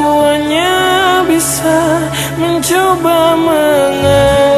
Aku hanya bisa mencoba mengerti